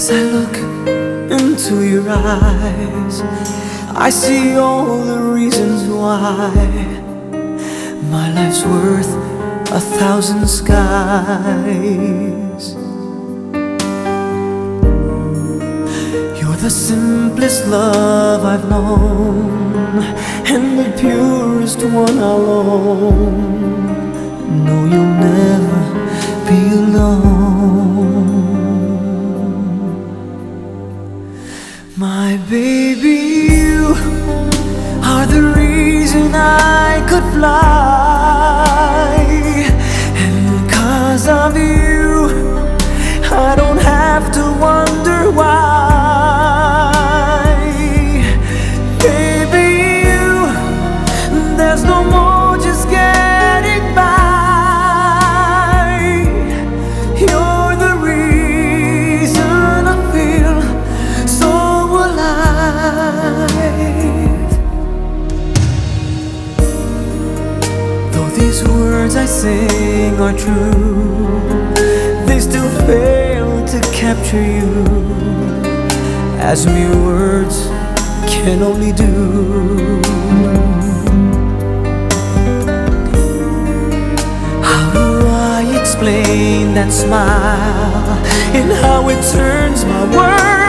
As I look into your eyes, I see all the reasons why my life's worth a thousand skies. You're the simplest love I've known, and the purest one I'll own. No, you'll never are the reason I could fly. Sing are true, they still fail to capture you, as mere words can only do. How do I explain that smile and how it turns my world?